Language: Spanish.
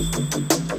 ¡Gracias!